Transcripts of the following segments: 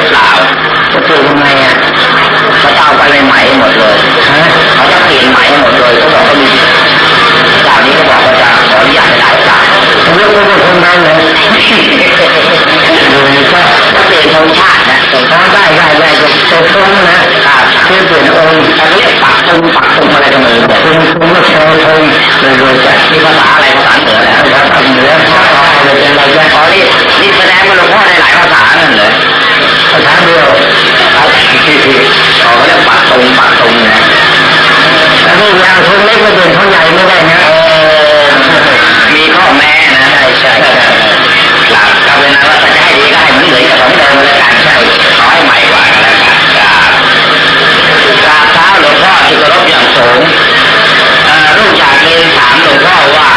ือเปล่าจะปลี่ยกทำไมอะเขาเอาไปในไหมหมดเลยเขาจะเปลี่ยนไหมหมดเลยเขาบอกเขามีสาวนี้เขาบอกว่าจะขออนุญาตไม่ได้หรือเปล่าเรื่องของคนนั้นเลยดูอก็ เปลี่ยนธงชาตินะสงครามได้ได้ได้จบจบตรงนะครับคือเปลี่ยนองค์ตอนนี้ปักธงปักธงอะไรกันเลยธงธงก็เชยธงเลยโดยจากที่ภาษาอะไรภาษาเหนือแล้วภาษาเหนือภาษาอะไรเป็นอะไรแยกอ๋อนี่นี่แสดงว่าหลวงพ่อได้หลายภาษานั่นเลยภาษาเดียวครับที่ที่เขาเรียกปักธงปักธงนะแต่นี่ยางธงเล็กไม่เป็นธงใหญ่ไม่ได้นะมีข้อแม้นะใช่ใช่หลักกับมนอะไร เหมือนกับของเดิมเลยการใช้ถ้อยใหม่กว่ากันแล้วกันกราบเท้าหลวงพ่อที่เคารพอย่างสูงลูกอยากเรียนถามหลวงพ่อว่า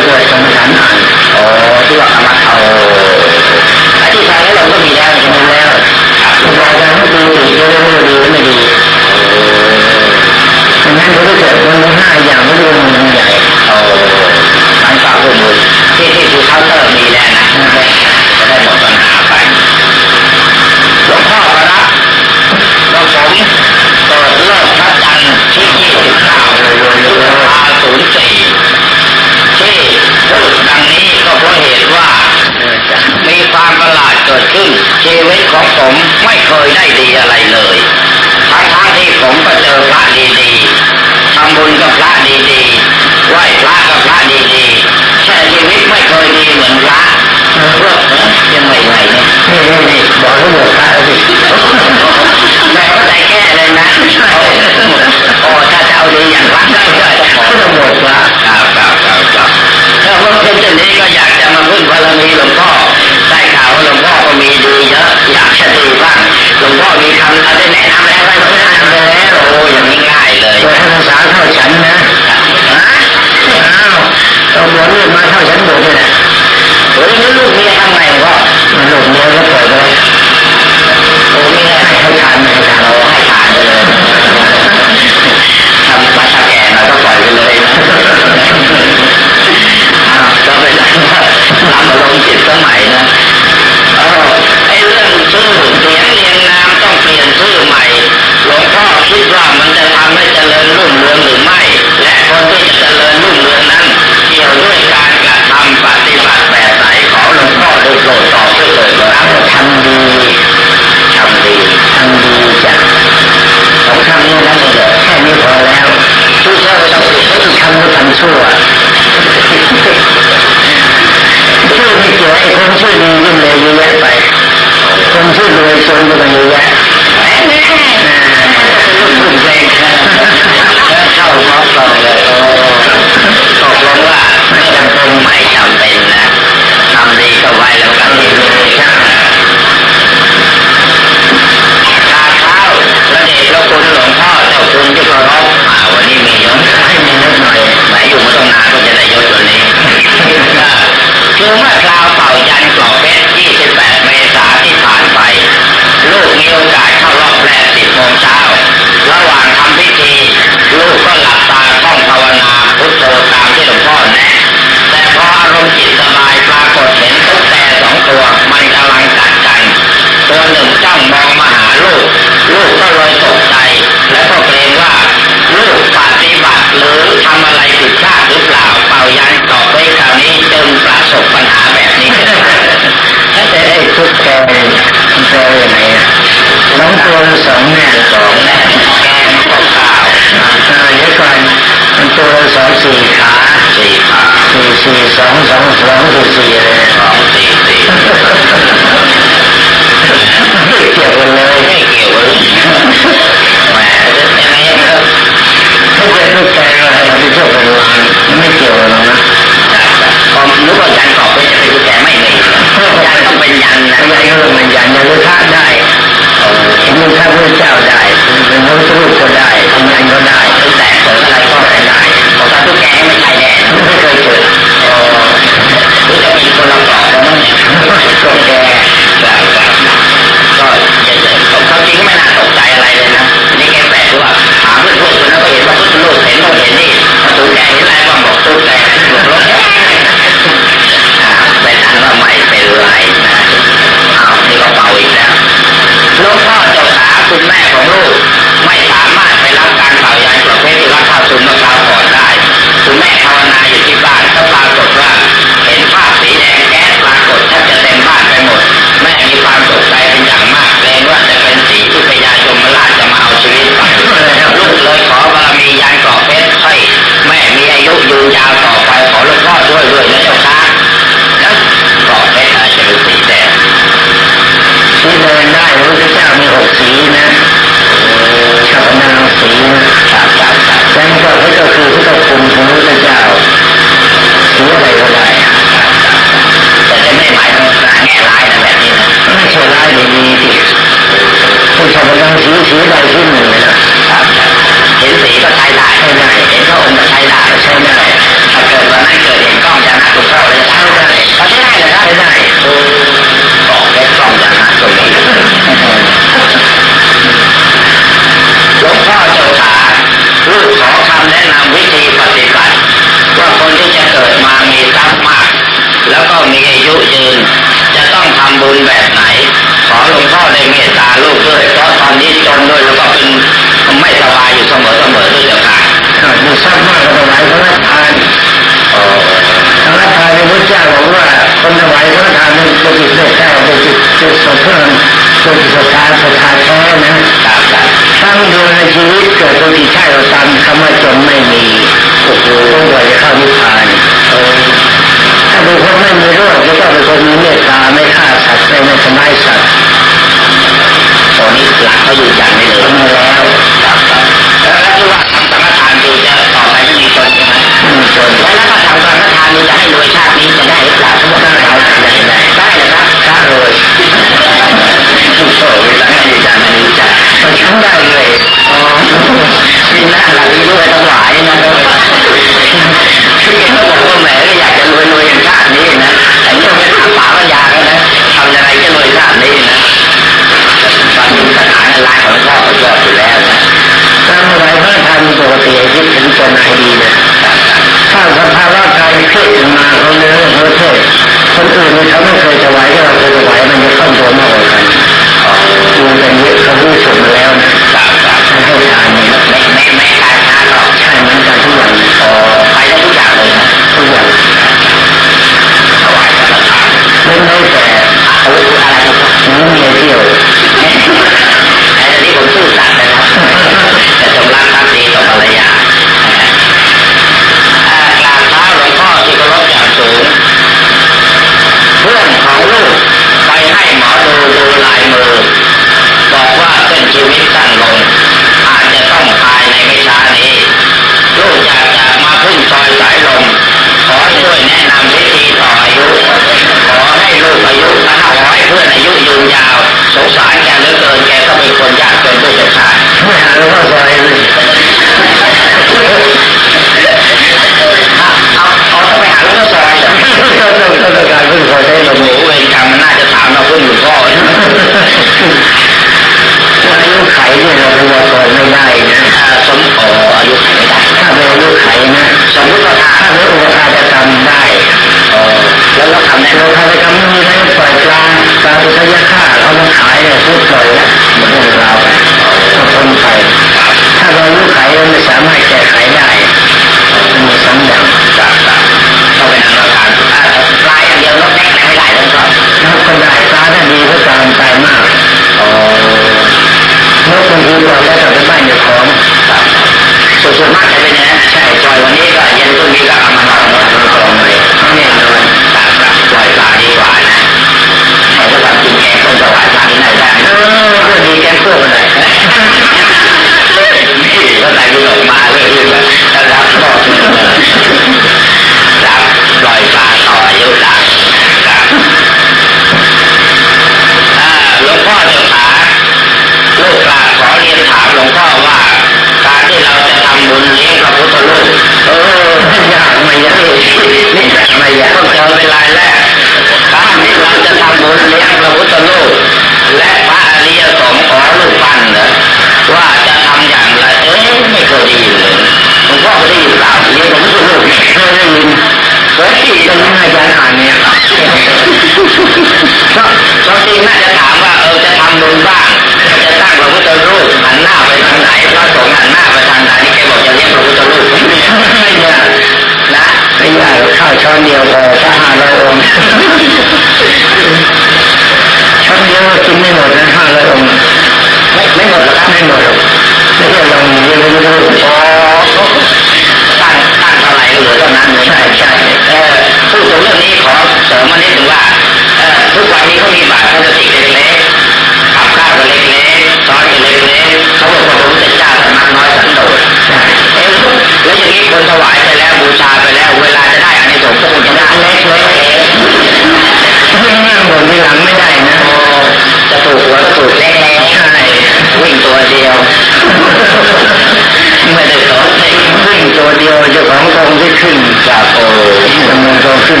ขึ้น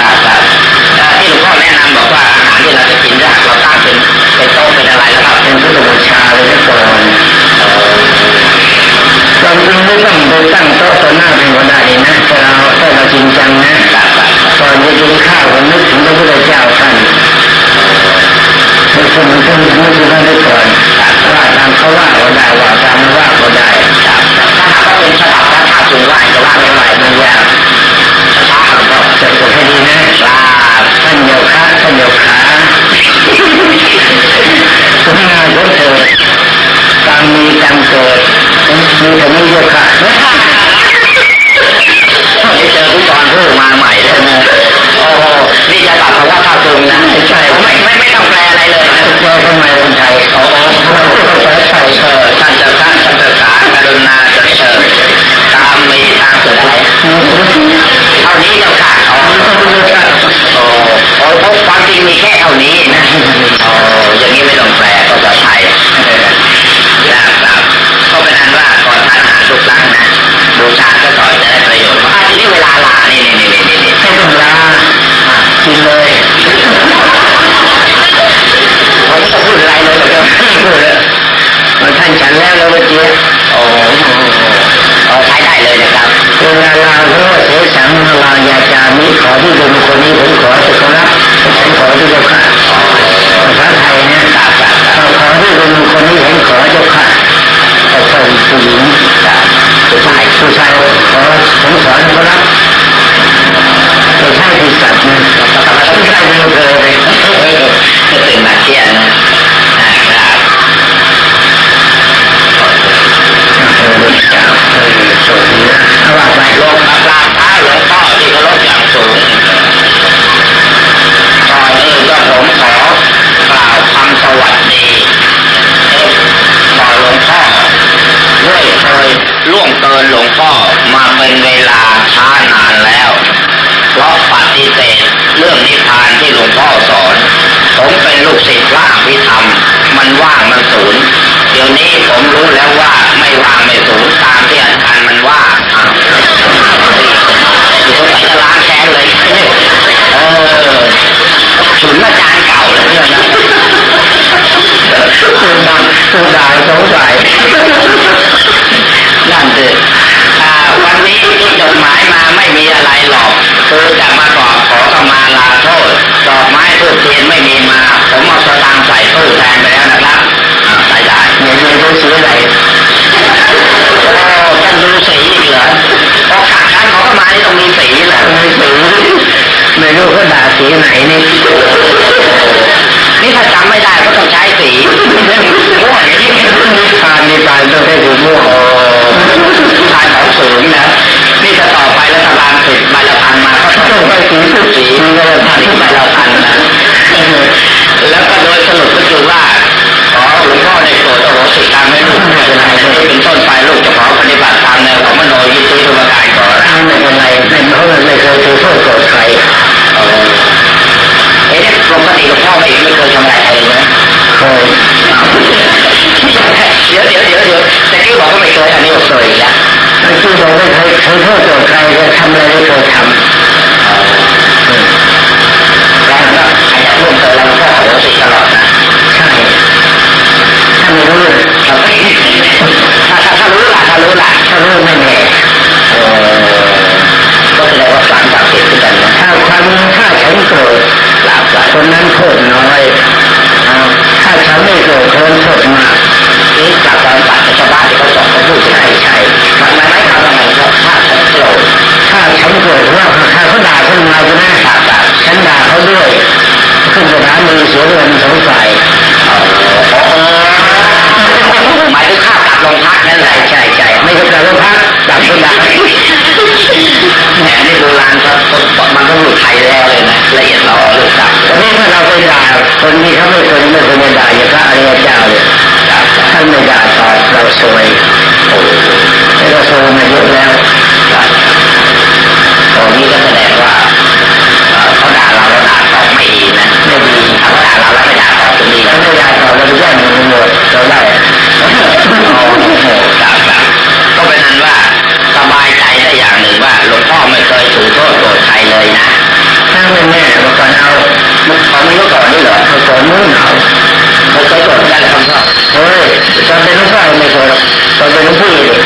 ตาตาที่หลวงพ่อแนะนำบอกว่าอาหารที่เราจะกินถ้าเราตั้งเป็นเป็นโต๊ะเป็นอะไรแล้วเราเป็นพุทธบูชาเลยไม่ควรเราจริไม่ต้องไปตั้งโต๊ะตัวหน้าเป็นก็ได้นะถ้าเราถ้าเราจริงจังนะก่อนจะกินข้าวก็นึกถึงพระพุทธเจ้าท่านนึกถึงนึกถึงนึกถึงท่านด้วยก่อนว่าตามเขาว่าก็ได้ว่าตามว่าก็ได้ถ้าหากว่าเป็นสลับถ้าถ้าคุณว่า โยคะสุขงานก็เกิดการมีการเกิดมีแต่ไม่โยคะไม่เจอผู้กรผู้มาใหม่เลไหมโอ้นี่จะตัดคำว่าท่าตุงนะใช่ไม่ไม่ไม่ต้องแปลอะไรเลยนะเจอทำไมคนไทยโอ้อห สวยอันนี้เคยแล้วแต่กี้บอกไม่เคยเคยโทษโกรธใครจะทำอะไรไม่เคยทำแล้วก็ใครจะร่วมเติมเราก็ขอสิตลอดนะใช่ถ้าไม่รู้ถ้าถ้าถ้ารู้ล่ะถ้ารู้ล่ะถ้ารู้ไม่แน่ก็แสดงว่าฝันจากเกิดขึ้นกันนะถ้าความถ้าฉันโกรธลับคนนั้นโทษน้อยถ้าฉันไม่โกรธคนโทษมาก นี่จากการตัดชาวบ้านที่เขาสอนเขาพูดใช่ใช่ทำไมไม่ทำอะไรเพราะถ้าฉันโกรธถ้าฉันโกรธว่าถ้าเขาด่าคนมาคนนั้นฉันด่าเขาด้วยขึ้นสถานีเสียเงินสงฝ่ายหมายถึงค่าตัดลงพักนั่นแหละใช่ใช่ไม่ใช่ตัดลงพักตัดคนด่าแหมนี่โบราณครับมันต้องหลุดไทยแล้วเลยนะละเอียดเราหลุดจับวันนี้ถ้าเราไปด่าคนที่เขาไม่เคยไม่เคยด่าอย่างพระอริยเจ้าเนี่ยานไม่ด่าตอบเราสวยโอ้เราสวยมาเยอะแล้วตอนนี้ก็แสดงว่าเขาด่าเราแล้วด่าตอบไม่ดีนะไม่ดีถ้าเขาด่าเราแล้วไม่ด่าตอบดีถ้าไม่ด่าตอบเราจะแย่งมันหมดเราได้โอ้โหครับครับก็เป็นนั้นว่าสบายใจได้อย่างหนึ่งว่าหลวงพ่อไม่เคยถือโทษโกรธใครเลยนะ ถ้าไม่แน่มื่อก่อนเอาเขาไม่รู้ก่อนนี่เหรอมื่อก่อนนู้นเอาเขาเคยโกรธได้คำชอบเฮ้ยตอนเป็นลูกชายไม่เคยหรอกตอนเป็นลูกพี่เลย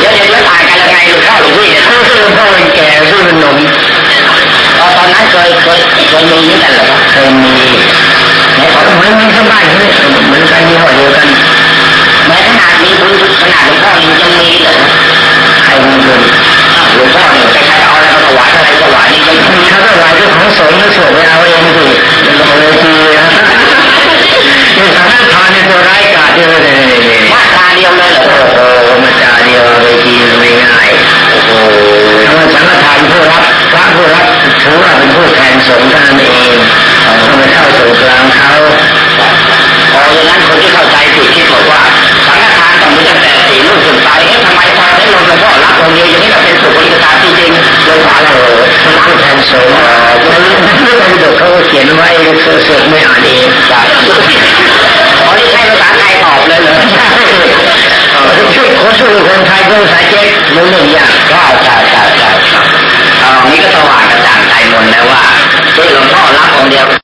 เดี๋ยวเดี๋ยวตางกันยังไงหลวงพ่อหลวงพี่เนี่ยคือหลวงพ่อเป็นแก่ซึ่งเป็นหนุ่มตอนนั้นเคยเคยเคยมีนี่กันเหรอเคยมีเนี่ยเขาเหมือนมีข้างบ้านเขาเนี่ยเหมือนกันมีหอเดียวกันแม้ขนาดมีบุญขน